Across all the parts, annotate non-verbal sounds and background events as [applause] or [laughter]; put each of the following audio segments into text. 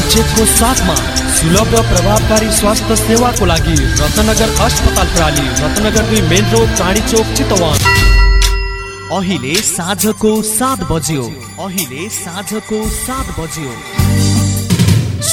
चेकको साथमा सुलभ र प्रभावकारी स्वास्थ्य सेवाको लागि रत्नगर अस्पताल प्रणाली रत्नगर दुई मेन रोड चाँडी चोक चितवन। अहिले साँझको सात बज्यो। अहिले साँझको सात बज्यो।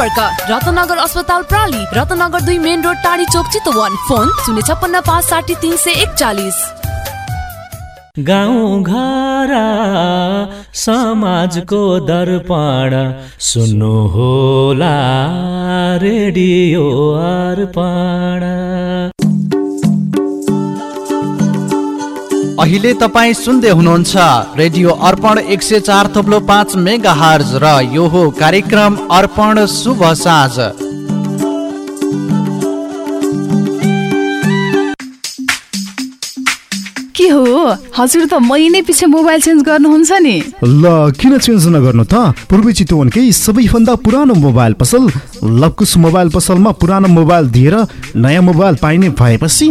सम्पर्क। रत्नगर अस्पताल प्राली रत्नगर दुई मेन रोड टाढी चोक चितवन। फोन शून्य छप्पन्न पाँच साठी तिन सय एकचालिस। गाउँ घर समाजको दर्पण सुन्नु होला रेडियो अर्पण। अहिले तपाईँ सुन्दै हुनुहुन्छ रेडियो अर्पण एक सय चार थप्लो पाँच मेगा हर्ज र यो हो कार्यक्रम अर्पण शुभ साँझ। के हो? हजुर त महिनै पछि मोबाइल चेन्ज गर्नुहुन्छ नि। ल किन चेन्ज नगर्नु त? पूर्वी चितवनकै सबैभन्दा पुरानो मोबाइल पसल लकुस मोबाइल पसलमा पुरानो मोबाइल दिएर नयाँ मोबाइल पाइने भएपछि।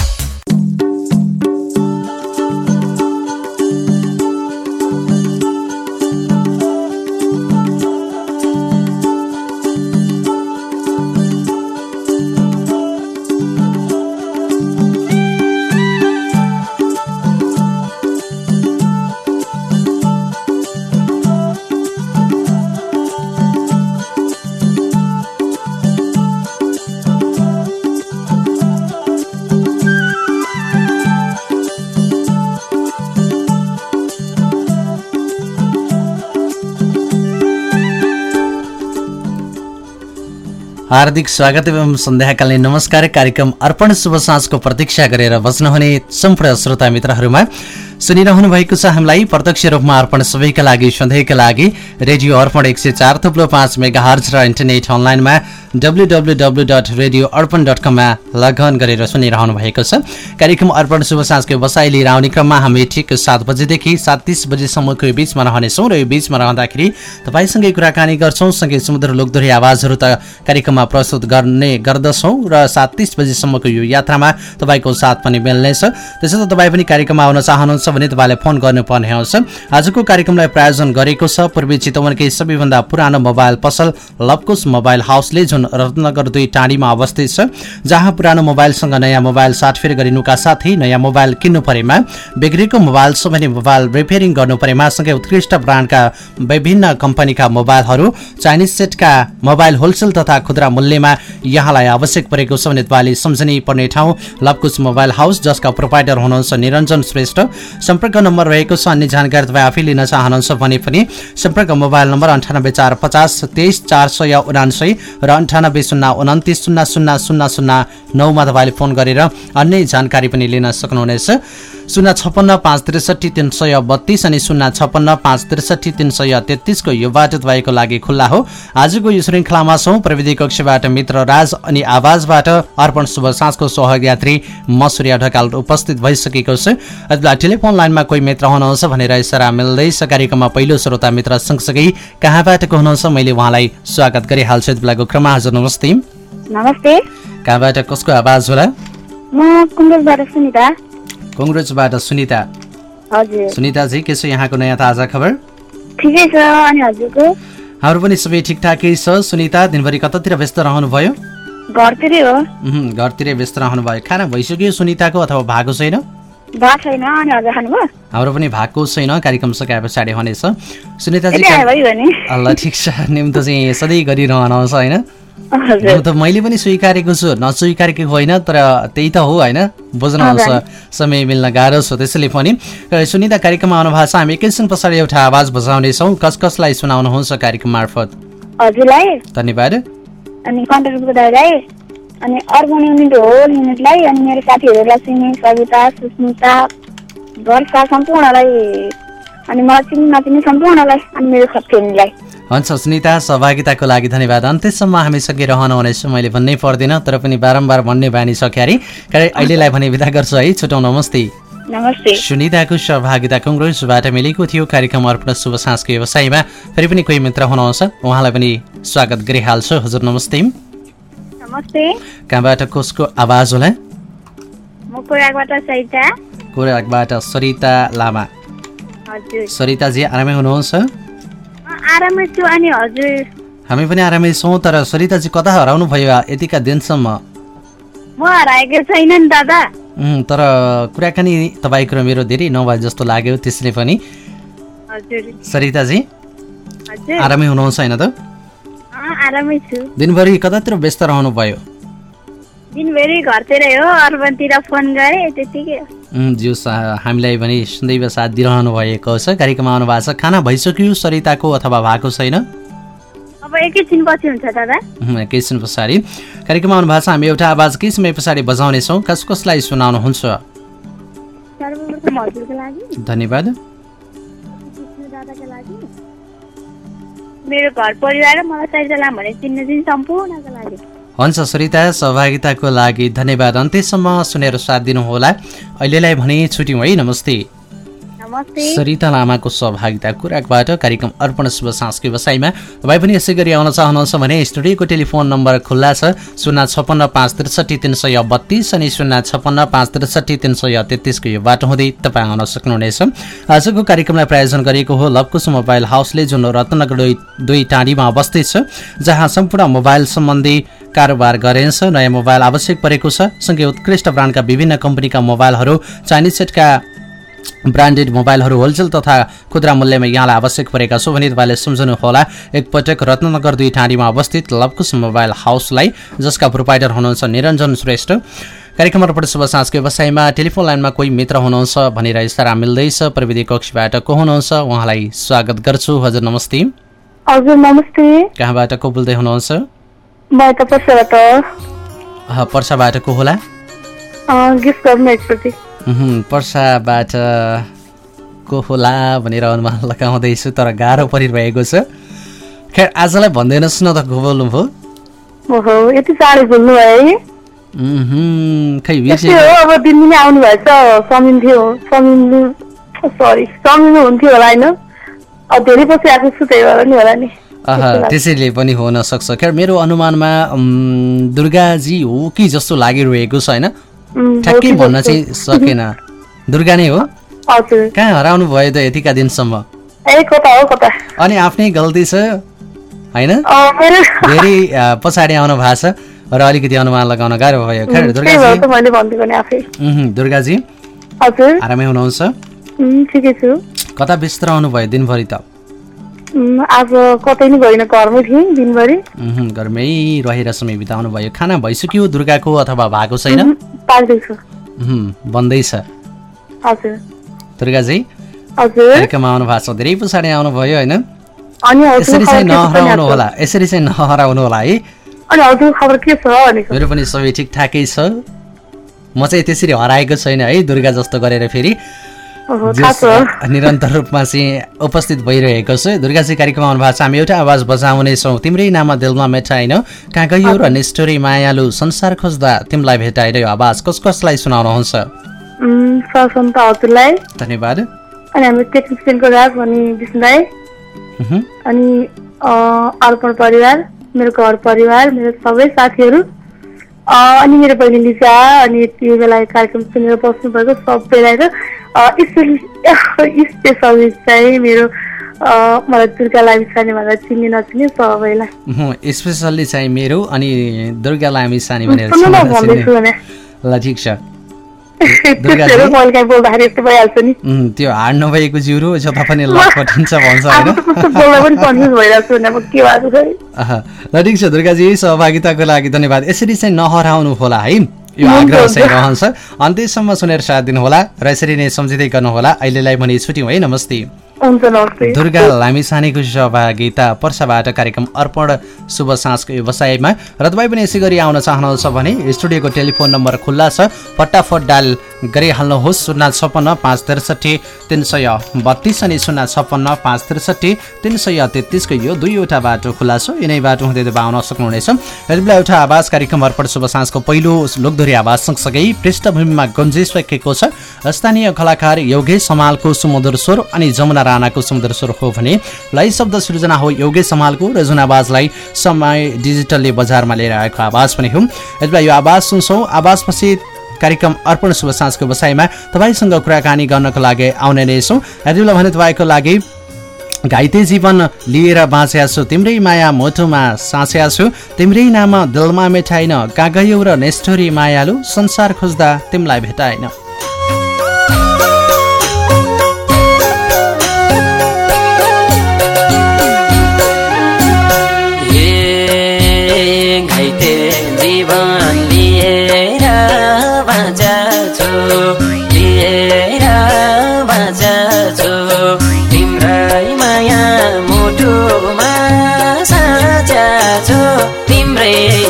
हार्दिक स्वागत एवं सन्ध्याकालीन नमस्कार। कार्यक्रम अर्पण शुभ साँझको प्रतीक्षा गरेर बस्नुहुने सम्पूर्ण श्रोता मित्रहरूमा। सुनिरहनु भएको छ हामीलाई। प्रत्यक्ष रूपमा अर्पण सबैका लागि सधैँका लागि। रेडियो अर्पण एक सय चार थुप्रो पाँच मेगा हर्च र इन्टरनेट अनलाइनमा W W W dot radio Arpan dot कममा लगन गरेर सुनिरहनु भएको छ। कार्यक्रम अर्पण शुभ साँझको बसाइ लिएर आउने क्रममा हामी ठिक सात बजेदेखि सात तिस बजीसम्मको यो बिचमा रहनेछौँ र यो बिचमा रहँदाखेरि तपाईँसँगै कुराकानी गर्छौँ सँगै समुद्र लोकदोरी आवाजहरू त कार्यक्रममा प्रस्तुत गर्ने गर्दछौँ र सात तिस बजीसम्मको यो यात्रामा तपाईँको साथ पनि मिल्नेछ। त्यसो त तपाईँ पनि कार्यक्रममा आउन चाहनुहुन्छ भने तपाईँले फोन गर्नुपर्ने हुन्छ आजको कार्यक्रमलाई प्रायोजन गरेको छ पूर्वी चितवनकै सबैभन्दा पुरानो मोबाइल पसल लपकुस मोबाइल हाउसले जुन रत्नगर दुई टाँडीमा अवस्थित छ जहाँ पुरानो मोबाइलसँग नयाँ मोबाइल साटफेर गरिनुका साथै नयाँ मोबाइल किन्नु परेमा बिग्रेको मोबाइल छ भने मोबाइल रिपेयरिङ गर्नु परेमा सँगै उत्कृष्ट ब्रान्डका विभिन्न कम्पनीका मोबाइलहरू चाइनिज सेटका मोबाइल होलसेल तथा खुद्रा मूल्यमा यहाँलाई आवश्यक परेको छ भने तपाईँले सम्झनै पर्ने ठाउँ लपकुस मोबाइल हाउस जसका प्रोपाइटर हुनुहुन्छ निरञ्जन श्रेष्ठ। सम्पर्क नम्बर रहेको छ अन्य जानकारी तपाईँ आफै लिन चाहनुहुन्छ भने पनि सम्पर्क मोबाइल नम्बर अन्ठानब्बे चार पचास तेइस चार सय उनान्सय र अन्ठानब्बे शून्य उन्तिस शून्य शून्य शून्य शून्य नौमा तपाईँले फोन गरेर अन्य जानकारी पनि लिन सक्नुहुनेछ। शून्य छप्पन्न पाँच त्रिसठी तिन सय बत्तिस अनि शून्य छप्पन्न पाँच त्रिसठी तिन सय तेत्तिसको यो बाटो तपाईँको लागि खुल्ला हो। आजको यो श्रृङ्खलामा छौँ प्रविधि कक्षबाट मित्र राज अनि आवाजबाट अर्पण शुभ साँझको सहयात्री म सूर्य ढकाल उपस्थित भइसकेको छु। यति बेला टेलिफोन लाइनमा कोही मित्र हुनुहुन्छ भनेर इसारा मिल्दैछ कार्यक्रममा पहिलो श्रोता मित्र सँगसँगै कहाँबाट को हुनुहुन्छ मैले उहाँलाई स्वागत गरिहाल्छु। यति बेलाको क्रममा हजुर नमस्ते। नमस्ते। कहाँबाट कसको आवाज होला? म सुनिता। कङ्ग्रेसबाट सुनिता। सुनिताजी के छ यहाँको नयाँ ताजा खबर? ठिकै छ अनि हजुरको? हाम्रो पनि सबै ठिकठाकै छ। सुनिता दिनभरि कतातिर व्यस्त रहनुभयो? घरतिरै हो। घरतिरै व्यस्त रहनुभयो। खाना भइसक्यो सुनिताको अथवा भएको छैन? हाम्रो पनि भएको छैन कार्यक्रम सकाए पछाडि हुनेछ। सुनिताजी ल ठिक छ निम्तो चाहिँ सधैँ गरिरहनुहुन्छ होइन? हजुर। यो त मैले पनि स्वीकारेको छु नस्वीकारेको होइन तर त्यही त हो होइन? बुझ्नुहुन्छ समय मिल्न गाह्रो छ त्यसैले पनि। सुनिता कार्यक्रममा आउनु भएको छ हामी एकैछिन पछाडि एउटा आवाज बजाउनेछौँ। कस कसलाई सुनाउनुहुन्छ कार्यक्रम मार्फत? हजुरलाई। धन्यवाद। अनि अनि अर्बन युनिट होल युनिटलाई अनि मेरो साथीहरूलाई सिमी सविता सुस्मिता वर्षा सम्पूर्णलाई अनि मलाई चिन्ने नचिन्ने सम्पूर्णलाई अनि मेरो फ्यामिलीलाई हुन्छ सुनिता सहभागिताको लागि धन्यवाद। अन्त्यसम्म हामीसँगै रहनुहुनेछ मैले भन्नै पर्दैन तर पनि बारम्बार भन्ने बानी सक्यो अरे कारण अहिलेलाई भने विदा गर्छु है छुटाउँ नमस्ते। नमस्ते। सुनिताको सहभागिता कङ्ग्रेसबाट मिलेको थियो कार्यक्रम अर्पण शुभ साँझको व्यवसायमा। फेरि पनि कोही मित्र हुनुहुन्छ उहाँलाई पनि स्वागत गरिहाल्छु। हजुर नमस्ते। नमस्ते। कहाँबाट कसको आवाज होला? म कोराकबाट सरिता। लामा। हजुर। सरिताजी आरामै हुनुहुन्छ? आरामै छु अनि हजुर। हामी पनि आरामै छौँ तर सरिताजी कता हराउनु भयो? यतिका दिनसम्म। म हराएको छैन नि दादा। तर कुराकानी तपाईँको र मेरो धेरै नभए जस्तो लाग्यो त्यसले पनि। सरिताजी आरामै हुनुहुन्छ होइन त? आरामै छु दिनभरि कतातिर व्यस्त दिनभरि घरतिरै हो अर्बनतिर फोन गरेँ त्यतिकै ज्यू हामीलाई भने सुन्दैव साथ दिइरहनु भएको छ कार्यक्रममा आउनु भएको छ खाना भइसक्यो सरिताको अथवा भएको छैन अब एकैछिन पछि हुन्छ दादा एकैछिन पछाडि कार्यक्रममा आउनु भएको छ हामी एउटा आवाज केही समय पछाडि बजाउनेछौँ कस कसलाई सुनाउनुहुन्छ धन्यवाद दादाको लागि मेरो घर परिवार र मलाई सरिता भने चिन्ने चिन् सम्पूर्णको लागि। हुन्छ सरिता सहभागिताको लागि धन्यवाद। अन्त्यसम्म सुनेर साथ दिनुहोला। अहिलेलाई भने छुट्यौँ है नमस्ते। सरिता लामाको सहभागिता कुराकबाट कार्यक्रम अर्पण शुभ सांस्कृतिक व्यवसायमा। तपाईँ पनि यसै गरी आउन चाहनुहुन्छ भने स्टुडियोको टेलिफोन नम्बर खुल्ला छ शून्य छप्पन्न पाँच त्रिसठी तिन सय बत्तिस अनि शून्य छप्पन्न पाँच त्रिसठी तिन सय तेत्तिसको यो बाटो हुँदै तपाईँ आउन सक्नुहुनेछ। आजको कार्यक्रमलाई प्रायोजन गरेको हो लपकुश मोबाइल हाउसले जुन रत्नगर दुई दुई टाँडीमा अवस्थित छ जहाँ सम्पूर्ण मोबाइल सम्बन्धी कारोबार गरिन्छ नयाँ मोबाइल आवश्यक परेको छ। सँगै उत्कृष्ट ब्रान्डका विभिन्न कम्पनीका मोबाइलहरू चाइनिज सेटका ब्रान्डेड मोबाइलहरू होलसेल तथा खुद्रा मूल्यमा यहाँलाई आवश्यक परेका छौँ भने तपाईँले सम्झनुहोला एकपटक रत्नगर दुई ठाँडीमा अवस्थित लवकुश मोबाइल हाउसलाई जसका प्रोपाइटर हुनुहुन्छ निरञ्जन श्रेष्ठ। कार्यक्रम अर्पण शुभ साँझको व्यवसायमा टेलिफोन लाइनमा कोही मित्र हुनुहुन्छ भनेर इसारा मिल्दैछ। प्रविधि कक्षबाट को हुनुहुन्छ? उहाँलाई स्वागत गर्छु। हजुर नमस्ते। हजुर नमस्ते। कहाँबाट को बोल्दै हुनुहुन्छ? पर्साबाट को होला? पर्साबाट को होला भनेर अनुमान लगाउँदैछु तर गाह्रो परिरहेको छ। खैर आजलाई भन्दैनस् न त को बोल्नुभयो खै त्यसैले पनि हुन सक्छ। खैर मेरो अनुमानमा दुर्गाजी हो कि जस्तो लागिरहेको छ होइन? ठ्याक्कै भन्न। चाहिँ सकेन। दुर्गा नै हो? [laughs] कहाँ हराउनु भयो त यतिका दिनसम्म? अनि आफ्नै गल्ती छ होइन? [laughs] धेरै पछाडि आउनु भएको छ र अलिकति अनुमान लगाउन गाह्रो भयो। दुर्गाजी आरामै हुनुहुन्छ? कता व्यस्त रहनु भयो दिनभरि त? आज कतै नि गइन घरमै थिएँ दिनभरि। घरमै रहेर समय बिताउनु भयो। खाना भइसक्यो दुर्गाको अथवा भएको छैन? पाक्दैछु उहुँ, बन्दैछ। हजुर। दुर्गाजी कार्यक्रममा आउनु भएको छ धेरै पछाडि आउनुभयो होइन? यसरी चाहिँ नहराउनु होला यसरी चाहिँ नहराउनु होला है? अनि खबर के छ मेरो पनि सबै ठिकठाकै छ। म चाहिँ त्यसरी हराएको छैन है दुर्गा जस्तो गरेर फेरि। निरन्तर रूपमा चाहिँ उपस्थित भइरहेको छ। दुर्गाजी कार्यक्रम आउनु भएको छ। हामी एउटा आवाज बजाउनेछौँ तिम्रै नाममा दिलमा मेटाइन कहाँ गयो र निष्ठुरी मायालु संसार खोज्दा तिमीलाई भेटाएर यो आवाज। कस कसलाई सुनाउनुहुन्छ? धन्यवाद। अनि हाम्रो टेक्निसियनको राज अनि विष्णुलाई। अनि अर्पण परिवार मेरो घर परिवार मेरो सबै साथीहरू। अनि मेरो बहिनी लिजा अनि त्यो बेला कार्यक्रम सुनेर बस्नुभएको सबैलाई र अँ, स्पेसली स्पेसली चाहिँ मेरो मलाई दुर्गा लामी भनेर चिन्ने नचिन्ने सबैलाई। स्पेसल्ली चाहिँ मेरो अनि दुर्गा लामी सानी भनेर ल ठिक छ। [laughs] त्यो हाड नभएको जिउरो जता पनि [laughs] लटपटिन्छ भन्छ ल ठिक छ दुर्गाजी सहभागिताको लागि धन्यवाद। यसरी चाहिँ नहराउनु होला है। यो आग्रह चाहिँ हुन्छ। रहन्छ अन्त्यसम्म सुनेर साथ दिनुहोला र यसरी नै सम्झिँदै गर्नुहोला अहिलेलाई भने छुट्यौँ है नमस्ते दुर्गा लामिसानेको सहभागिता पर्साबाट कार्यक्रम अर्पण शुभ साँझको व्यवसायमा र तपाईँ पनि यसै गरी आउन चाहनुहुन्छ भने स्टुडियोको टेलिफोन नम्बर खुल्ला छ। फटाफट डायल गरिहाल्नुहोस्। शून्य छप्पन्न पाँच त्रिसठी तिन सय बत्तिस अनि शून्य छप्पन्न पाँच त्रिसठी तिन सय तेत्तिसको यो दुईवटा बाटो खुल्ला छ। यिनै बाटो हुँदै तपाईँ आउन सक्नुहुनेछ। यति बेला एउटा आवाज कार्यक्रम अर्पण शुभ साँझको पहिलो लोकधोरी आवाज सँगसँगै पृष्ठभूमिमा गन्जिसकेको छ। स्थानीय कलाकार योगेश समालको सुमधुर स्वर अनि जमुना राणाको सुमधुर स्वर हो भने लय शब्द सृजना हो। योगेश समालको र जुन आवाजलाई समय डिजिटलले बजारमा लिएर आएको आवाज पनि हो। यति यो आवाज सुन्छौँ। आवाजपछि कार्यक्रम अर्पण शुभ साँझको बसाइमा तपाईँसँग कुराकानी गर्नको लागि आउने नै यति बेला भने तपाईँको लागि घाइते जीवन लिएर बाँच्या छु। तिम्रै माया मोटुमा साँच्या छु। तिम्रै नाम दिलमा मेटाइन। कहाँ गयौ र नेस्टोरी मायालु। संसार खोज्दा तिमीलाई भेटाइन।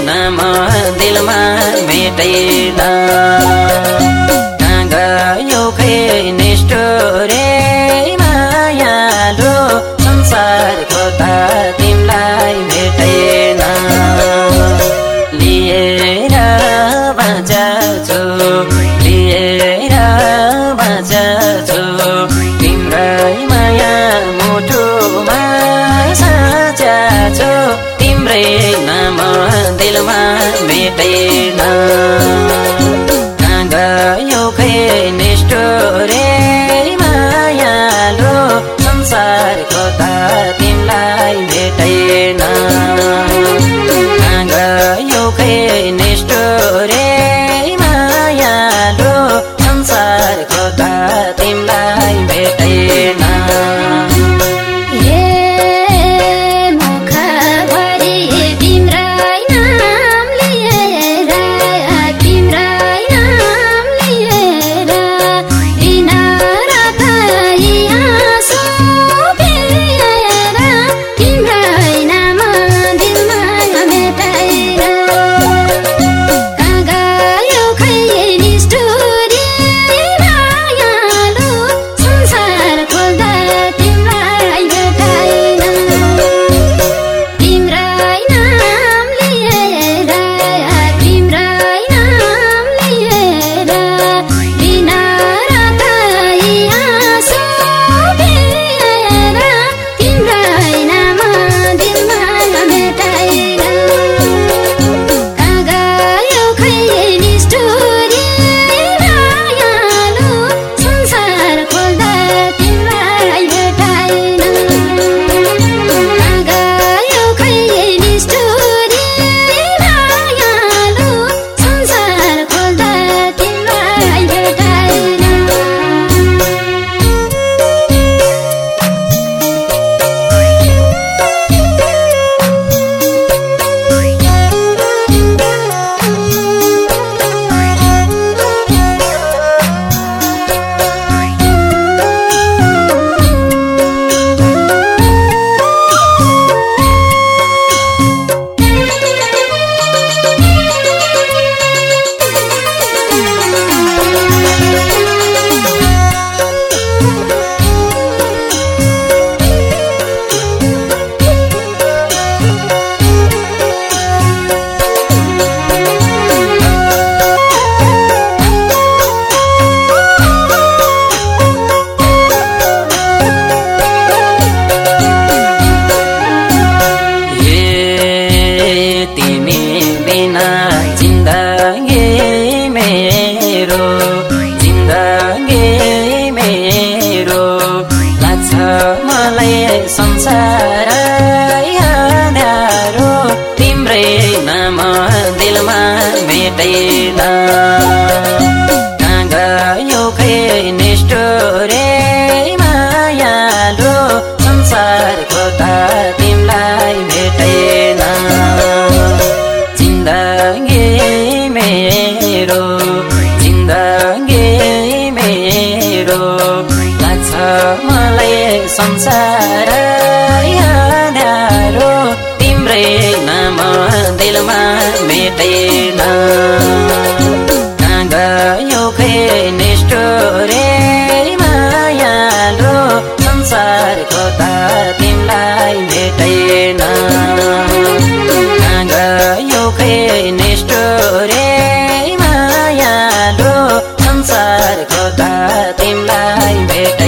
नाम दिलमा मेटैन दिलमा भेटेन तिम्रै नाम दिलमा मेटे। त तिमीलाई भेटैन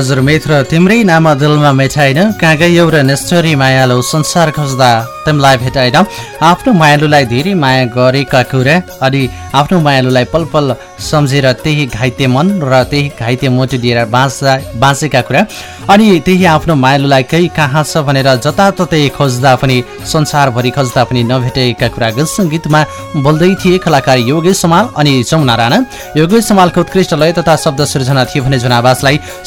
हजुर मित्र तिम्रै नाम दिलमा मेटाइन कहाँ गयौ र नेस्टोरी मायालु संसार खोज्दा? तिमीलाई भेटाइन आफ्नो मायालुलाई धेरै माया गरेका कुरा। अनि आफ्नो मायालुलाई पल पल सम्झेर त्यही घाइते मन र त्यही घाइते मुटु दिएर बाँच्दा बाँचेका कुरा। अनि त्यही आफ्नो मायालुलाई कहीँ कहाँ छ भनेर जताततै खोज्दा पनि संसारभरि खोज्दा पनि नभेटेका कुरा गीत सङ्गीतमा बोल्दै थिए कलाकार योगेश समाल अनि जमुना राणा। योगेश समालको उत्कृष्ट लय तथा शब्द सृजना थियो भने जुन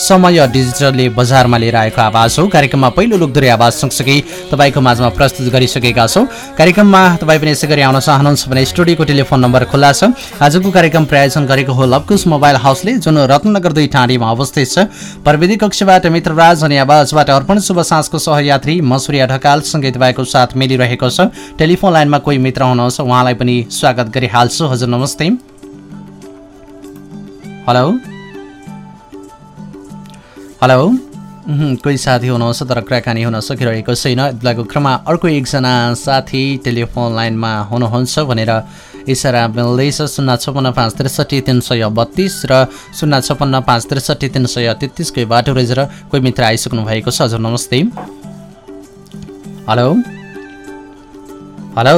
समय डिजिटलले बजारमा लिएर आएको आवाज हो। कार्यक्रममा पहिलो लोकदोरी आवाज सँगसँगै तपाईँको माझमा प्रस्तुत गरिसकेका छौँ। कार्यक्रममा तपाईँ पनि यसै गरी आउन चाहनुहुन्छ भने स्टुडियोको टेलिफोन नम्बर खुल्ला छ। आजको कार्यक्रम प्रायोजन गरेको हो लवकुश मोबाइल हाउसले जुन रत्नगर दुई टाँडीमा अवस्थित छ। प्रविधि कक्षबाट मित्रराज अनि आवाजबाट अर्पण शुभ साँझको सहयात्री मसुरिया ढकालसँगै तपाईँको साथ मिलिरहेको छ। टेलिफोन लाइनमा कोही मित्र हुनुहुन्छ उहाँलाई पनि स्वागत गरिहाल्छु। हजुर नमस्ते। हेलो। हेलो उहुँ, कोही साथी हुनुहुन्छ तर कुराकानी हुन सकिरहेको छैन। बेलाको क्रममा अर्को एकजना साथी टेलिफोन लाइनमा हुनुहुन्छ भनेर इसारा मिल्दैछ। शून्य छपन्न पाँच त्रिसठी तिन सय बत्तिस र शून्य छपन्न पाँच त्रिसठी तिन सय तेत्तिसकै बाटो रहेर कोही मित्र आइसक्नु भएको छ। हजुर नमस्ते। हेलो हेलो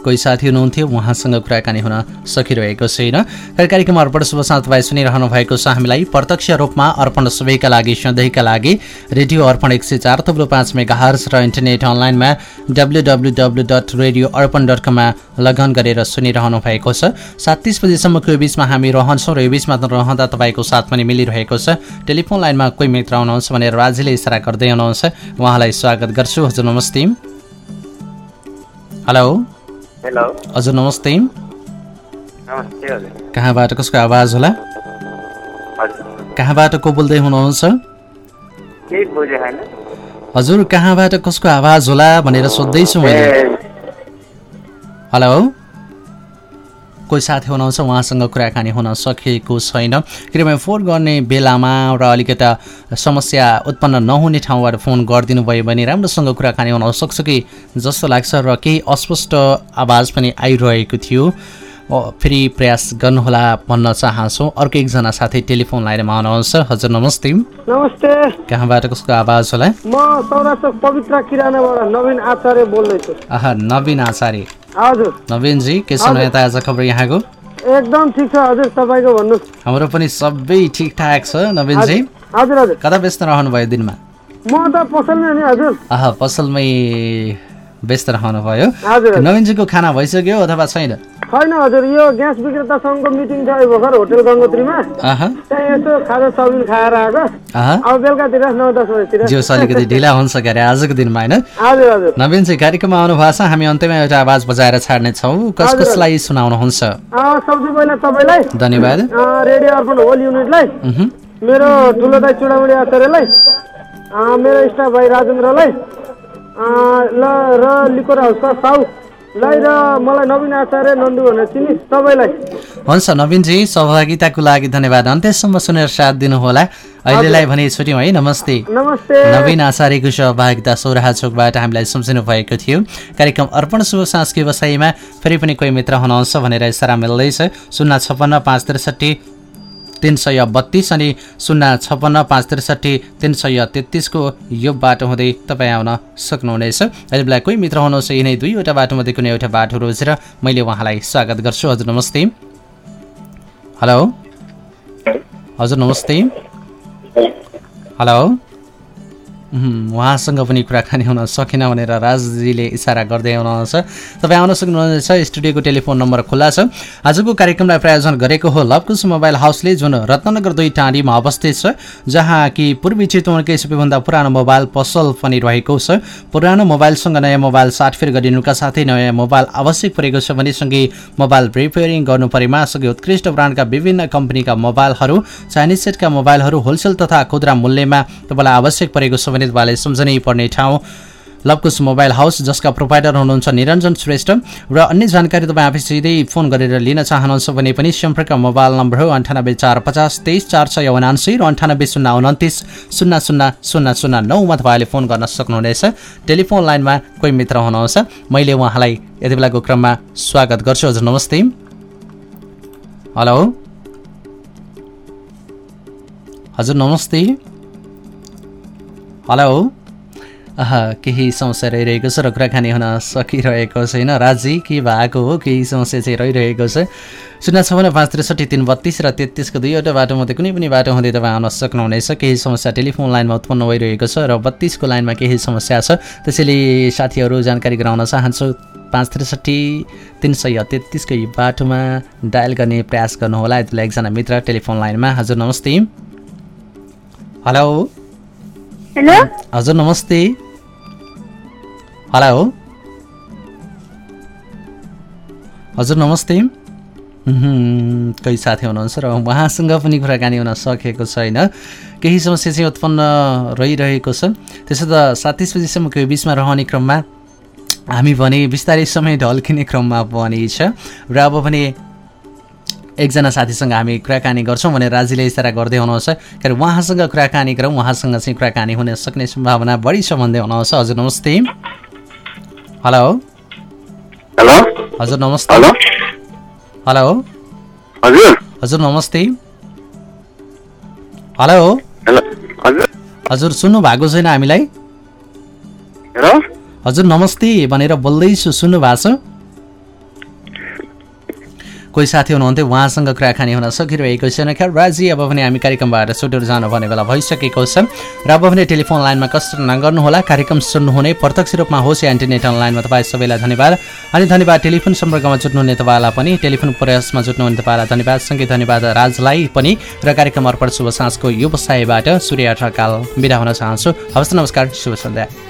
कोही साथी हुनुहुन्थ्यो उहाँसँग कुराकानी हुन सकिरहेको छैन। कार्यक्रम अर्पण शुभ साँझ तपाईँ सुनिरहनु भएको छ। हामीलाई प्रत्यक्ष रूपमा अर्पण सबैका लागि सधैँका लागि रेडियो अर्पण एक सय चार थुप्रो पाँच मेगा हर्स र इन्टरनेट अनलाइनमा W W W dot radio Arpan dot कममा लगन गरेर सुनिरहनु भएको छ। सात तिस बजीसम्मको यो बिचमा हामी रहन्छौँ र यो बिचमा रहँदा तपाईँको साथ पनि मिलिरहेको छ। टेलिफोन लाइनमा कोही मित्र आउनुहुन्छ भनेर राजीले इसारा गर्दै हुनुहुन्छ। उहाँलाई स्वागत गर्छु। हजुर नमस्ते। हेलो। हेलो हजुर नमस्ते। कहाँबाट कसको आवाज होला? कहाँबाट को बोल्दै हुनुहुन्छ? हजुर कहाँबाट कसको आवाज होला भनेर सोध्दैछु मैले। हेलो कोही साथी हुनुहुन्छ उहाँसँग कुराकानी हुन सकेको छैन। कृपया फोन गर्ने बेलामा र अलिकता समस्या उत्पन्न नहुने ठाउँबाट फोन गरिदिनु भयो भने राम्रोसँग कुराकानी हुन सक्छ कि जस्तो लाग्छ र केही अस्पष्ट आवाज पनि आइरहेको थियो। फेरि प्रयास गर्नुहोला भन्न चाहन्छौँ। अर्को एकजना साथी टेलिफोन लाइनमा आउनुहुन्छ हजुर नमस्ते। नमस्ते। कहाँबाट कसको आवाज होला? म पवित्र किरानाबाट नवीन आचार्य बोल्दैछु। नवीन आचार्य। हजुर। नवीनजी के छ नयाँ ताजा खबर यहाँको? एकदम ठिक छ हजुर तपाईँको भन्नुहोस् हाम्रो पनि सबै ठिकठाक छ नवीनजी। हजुर हजुर कता व्यस्त रहनुभयो दिनमा? म त पसलमै नि हजुर। पसलमै व्यस्त रहनुभयो। नवीनजीको खाना भइसक्यो अथवा छैन? छैन हजुर यो ग्यास विक्रेता सङ्घको मिटिङ छ भर्खर होटेल गङ्गोत्रीमा। त्यहाँ यसो खाजा चाउमिन खाएर आएको। अब बेलुकातिर नौ दस बजीतिर। जियोस् अलिकति ढिला हुन्छ के अरे आजको दिनमा होइन? हजुर हजुर। नवीनजी कार्यक्रममा आउनु भएको छ हामी अन्त्यमा एउटा आवाज बजाएर छाड्नेछौँ कस हजुर। कसलाई सुनाउनुहुन्छ? सबसे पहिला तपाईँलाई। धन्यवाद। रेडियो अर्पण होल युनिटलाई। मेरो ठुलो दाई चुडामुडी आचार्यलाई। मेरो स्टाफ भाइ राजेन्द्रलाई। ल र लिकोर हाउसका साउलाई र मलाई नवीन आचार्य नन्दु भनेर चिनी सबैलाई हुन्छ नवीनजी सहभागिताको लागि धन्यवाद। अन्त्यसम्म सुनेर साथ दिनुहोला। अहिलेलाई भने छुट्यौँ है नमस्ते। नमस्ते। नवीन आचार्यको सहभागिता सौराहा चोकबाट हामीलाई सम्झिनु भएको थियो। कार्यक्रम अर्पण शुभ साँझको व्यवसायमा फेरि पनि कोही मित्र हुनुहुन्छ भनेर इसारा मिल्दैछ। शून्य छप्पन्न पाँच त्रिसठी तिन सय बत्तिस अनि शून्य छप्पन्न पाँच त्रिसठी तिन सय तेत्तिसको यो बाटो हुँदै तपाईँ आउन सक्नुहुनेछ। अहिले बेला कोही मित्र हुनुहुन्छ यिनै दुईवटा बाटोमध्ये कुनै एउटा बाटो रोजेर मैले उहाँलाई स्वागत गर्छु। हजुर नमस्ते। हेलो। हजुर नमस्ते। हेलो। उहाँसँग पनि कुराकानी हुन सकेन भनेर राजजीले इसारा गर्दै हुनुहुन्छ। तपाईँ आउन सक्नुहुनेछ स्टुडियोको टेलिफोन नम्बर खुल्ला छ। आजको कार्यक्रमलाई प्रायोजन गरेको हो लभकुश मोबाइल हाउसले जुन रत्नगर दुई टाँडीमा अवस्थित छ जहाँ कि पूर्वी चितवनकै सबैभन्दा पुरानो मोबाइल पसल पनि रहेको छ। पुरानो मोबाइलसँग नयाँ मोबाइल साटफेर गरिनुका साथै नयाँ मोबाइल आवश्यक परेको छ भने सँगै मोबाइल रिपेयरिङ गर्नु परेमा सँगै उत्कृष्ट ब्रान्डका विभिन्न कम्पनीका मोबाइलहरू चाइनिज सेटका मोबाइलहरू होलसेल तथा खुद्रा मूल्यमा तपाईँलाई आवश्यक परेको छ तपाईँले सम्झनै पर्ने ठाउँ लभकुश मोबाइल हाउस जसका प्रोभाइडर हुनुहुन्छ निरञ्जन श्रेष्ठ र अन्य जानकारी तपाईँ आफै सिधै फोन गरेर लिन चाहनुहुन्छ भने पनि सम्पर्क मोबाइल नम्बर हो अन्ठानब्बे चार पचास तेइस चार सय उनान्सय र अन्ठानब्बे शून्य उन्तिस शून्य शून्य शून्य शून्य नौमा तपाईँले फोन गर्न सक्नुहुनेछ। टेलिफोन लाइनमा कोही मित्र हुनुहुन्छ मैले उहाँलाई यति बेलाको क्रममा स्वागत गर्छु। हजुर नमस्ते। हेलो। हजुर नमस्ते। हेलो। केही समस्या रहिरहेको छ र कुराकानी हुन सकिरहेको छैन। राजी के भएको हो? केही समस्या चाहिँ रहिरहेको छ। शून्य छपन्न पाँच त्रिसठी तिन बत्तिस र तेत्तिसको दुईवटा बाटोमध्ये कुनै पनि बाटो हुँदै तपाईँ आउन सक्नुहुनेछ। केही समस्या टेलिफोन लाइनमा उत्पन्न भइरहेको छ र बत्तिसको लाइनमा केही समस्या छ। त्यसैले साथीहरू जानकारी गराउन चाहन्छु। पाँच त्रिसठी तिन सय तेत्तिसको यो बाटोमा डायल गर्ने प्रयास गर्नुहोला। यति एकजना मित्र टेलिफोन लाइनमा। हजुर नमस्ते। हेलो। हेलो हजुर नमस्ते। हेलो हजुर नमस्ते। कोही साथी हुनुहुन्छ र उहाँसँग पनि कुराकानी हुन सकेको छैन। केही समस्या चाहिँ उत्पन्न रहिरहेको छ। त्यसो त सात तिस बजीसम्मको बिचमा रहने क्रममा हामी भने बिस्तारै समय ढल्किने क्रममा पनि छ र अब भने एकजना साथीसँग हामी कुराकानी गर्छौँ भने राजीले इसारा गर्दै हुनुहुन्छ। कारण उहाँसँग कुराकानी गरौँ उहाँसँग चाहिँ कुराकानी हुन सक्ने सम्भावना बढी छ भन्दै हुनुहुन्छ। हजुर नमस्ते। हेलो। हेलो। हजुर नमस्ते। हेलो। हेलो। हजुर। हजुर नमस्ते। हेलो। हेलो। हजुर। हजुर सुन्नु भएको छैन हामीलाई? हजुर नमस्ते भनेर बोल्दैछु। सुन्नु भएको छ? कोही साथी हुनुहुन्थ्यो उहाँसँग कुराकानी हुन सकिरहेको छैन ख्याल राजी अब भने हामी कार्यक्रमबाट छुटेर जानुपर्ने बेला भइसकेको छ। र अब भने टेलिफोन लाइनमा कष्ट नगर्नुहोला कार्यक्रम सुन्नुहुने प्रत्यक्ष रूपमा होस् या इन्टरनेट अनलाइनमा तपाईँ सबैलाई धन्यवाद। अनि धन्यवाद टेलिफोन सम्पर्कमा जुट्नुहुने तपाईँलाई पनि टेलिफोन प्रयासमा जुट्नुहुने तपाईँलाई धन्यवाद। सँगै धन्यवाद राजलाई पनि। र कार्यक्रम अर्पण शुभ साँझको व्यवसायबाट सूर्य अठाकाल बिदा हुन चाहन्छु। हवस् नमस्कार शुभ सन्ध्या।